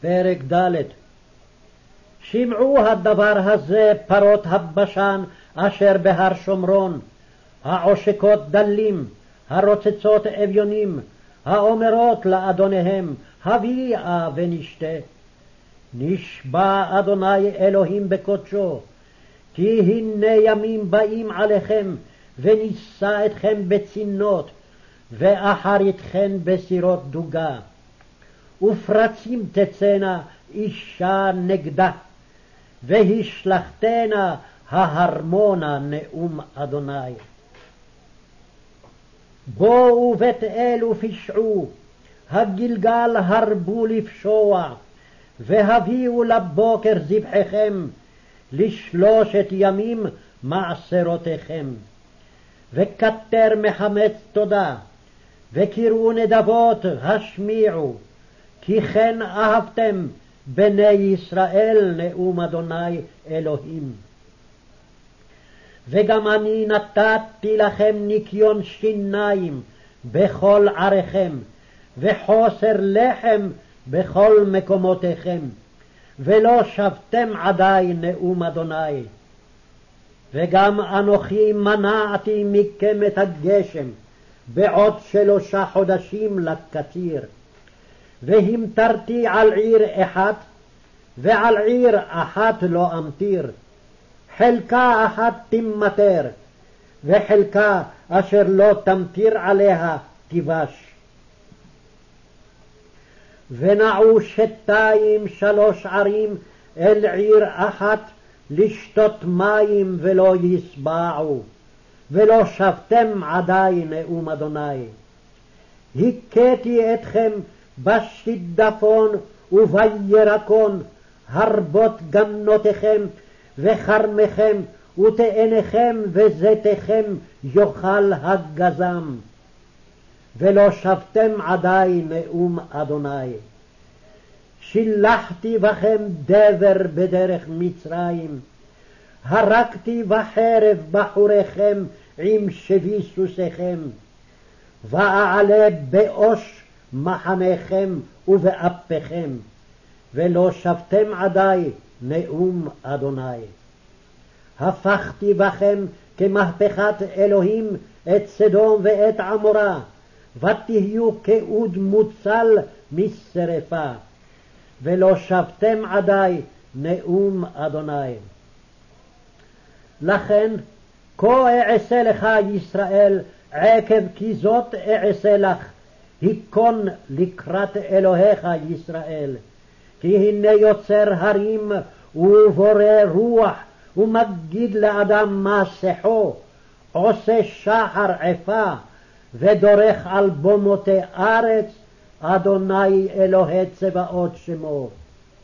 פרק ד' שמעו הדבר הזה פרות הבשן אשר בהר שומרון, העושקות דלים, הרוצצות אביונים, האומרות לאדוניהם, הביאה ונשתה. נשבע אדוני אלוהים בקודשו, כי הנה ימים באים עליכם, ונישא אתכם בצנות, ואחר אתכם בסירות דוגה. ופרצים תצאנה אישה נגדה, והשלכתנה ההרמונה נאום אדוני. בואו בית אל ופשעו, הגלגל הרבו לפשוע, והביאו לבוקר זבחיכם, לשלושת ימים מעשרותיכם. וכתר מחמץ תודה, וקראו נדבות השמיעו, כי כן אהבתם בני ישראל נאום אדוני אלוהים. וגם אני נתתי לכם ניקיון שיניים בכל עריכם, וחוסר לחם בכל מקומותיכם, ולא שבתם עדיין נאום אדוני. וגם אנוכי מנעתי מכם את הגשם בעוד שלושה חודשים לקציר. והמטרתי על עיר אחת, ועל עיר אחת לא אמטיר. חלקה אחת תמטר, וחלקה אשר לא תמטיר עליה תיבש. ונעו שתיים שלוש ערים אל עיר אחת לשתות מים ולא ישבעו, ולא שבתם עדיין נאום אדוני. הכיתי אתכם בשידפון ובירקון, הרבות גנותיכם וכרמכם ותאניכם וזיתיכם יאכל הגזם. ולא שבתם עדיין נאום אדוני. שילחתי בכם דבר בדרך מצרים, הרגתי בחרב בחוריכם עם שבי סוסיכם, ואעלה באוש מחניכם ובאפיכם, ולא שבתם עדי נאום אדוני. הפכתי בכם כמהפכת אלוהים את סדום ואת עמורה, ותהיו כאוד מוצל משרפה, ולא שבתם עדי נאום אדוני. לכן כה אעשה לך ישראל עקב כי זאת אעשה לך, היכון לקראת אלוהיך ישראל. כי הנה יוצר הרים ובורא רוח ומגיד לאדם מסכו, עושה שחר עפה ודורך על במותי ארץ, אדוני אלוהי צבאות שמו.